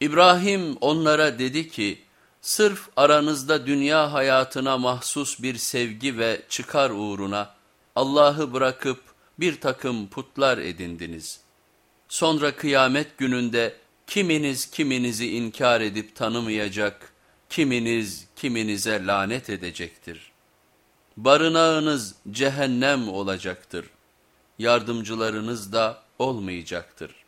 İbrahim onlara dedi ki, sırf aranızda dünya hayatına mahsus bir sevgi ve çıkar uğruna Allah'ı bırakıp bir takım putlar edindiniz. Sonra kıyamet gününde kiminiz kiminizi inkar edip tanımayacak, kiminiz kiminize lanet edecektir. Barınağınız cehennem olacaktır, yardımcılarınız da olmayacaktır.